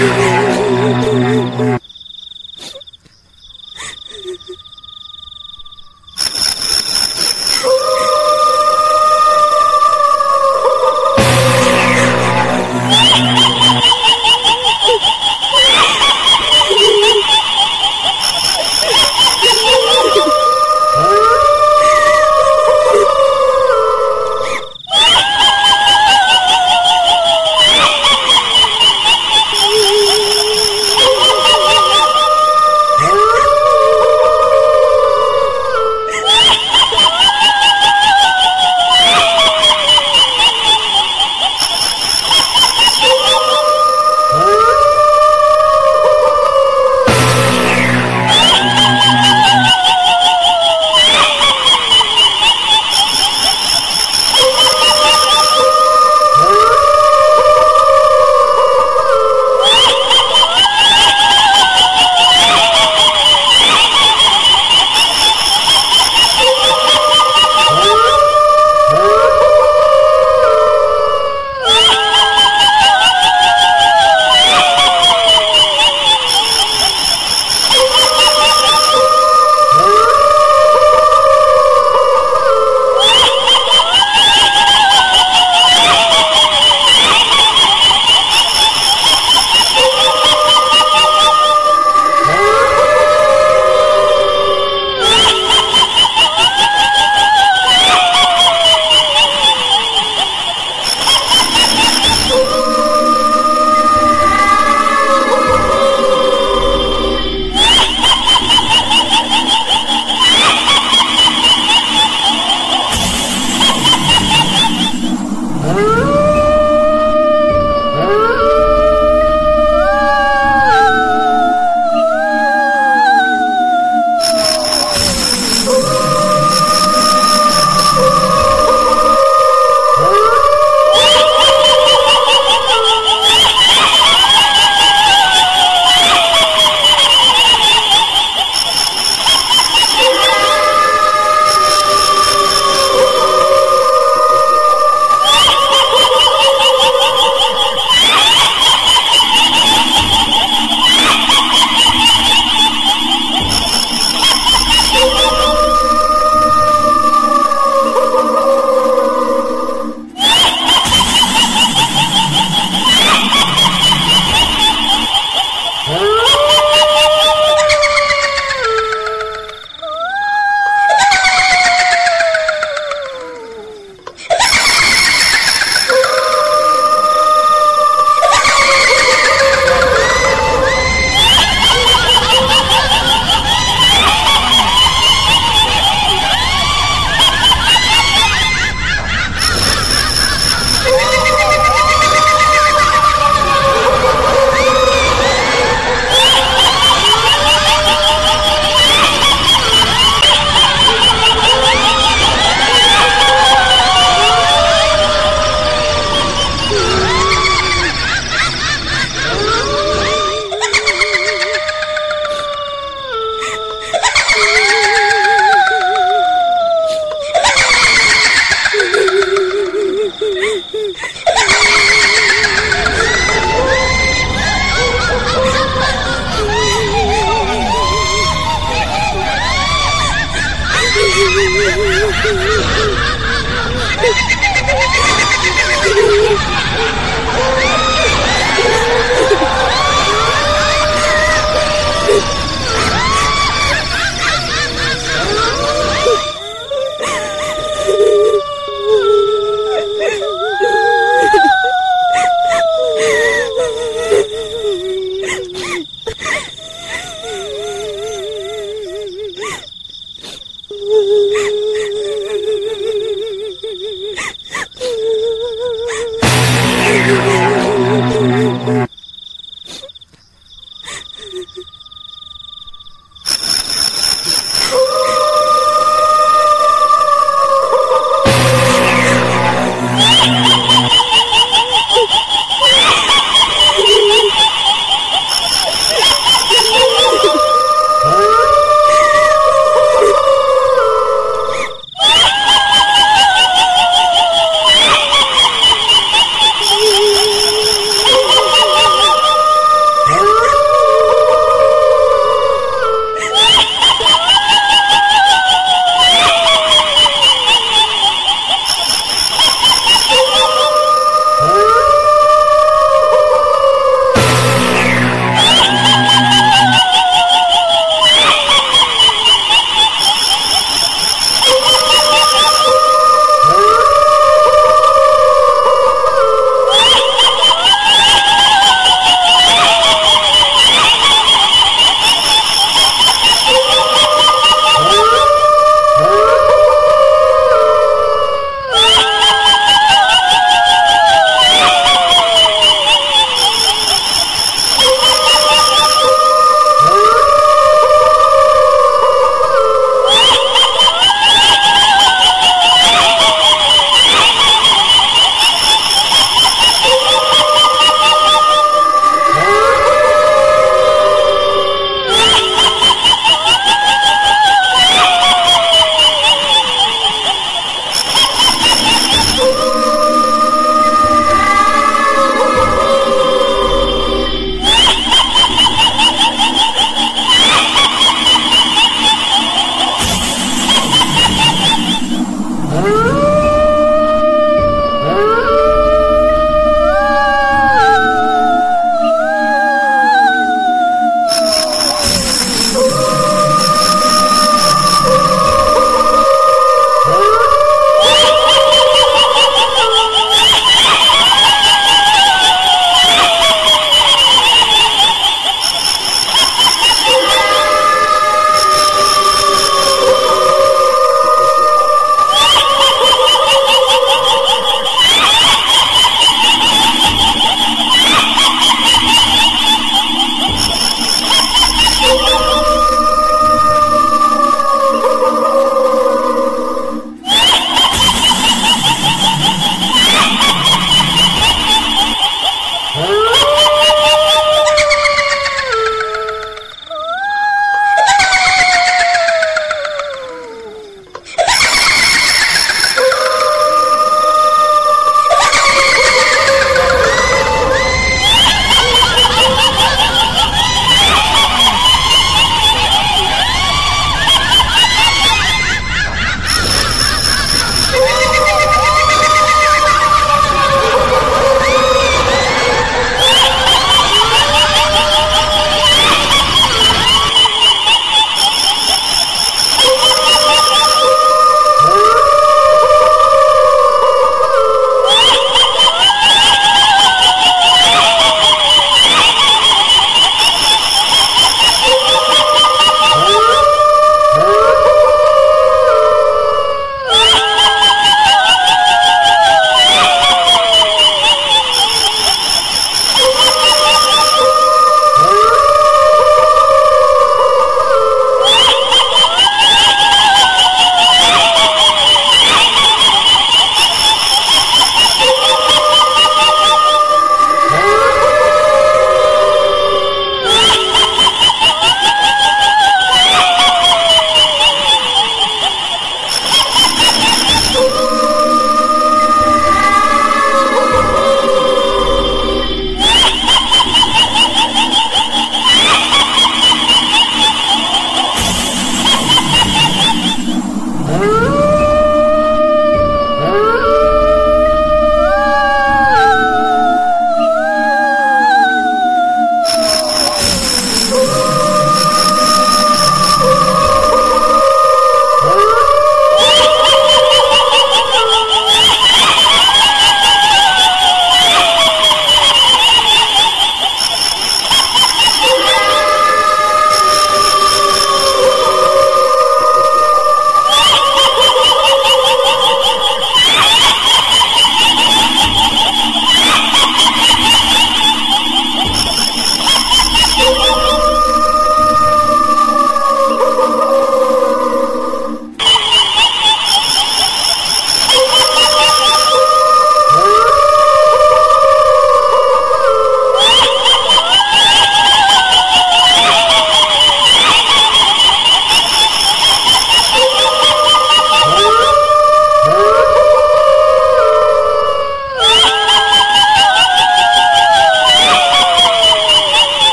you.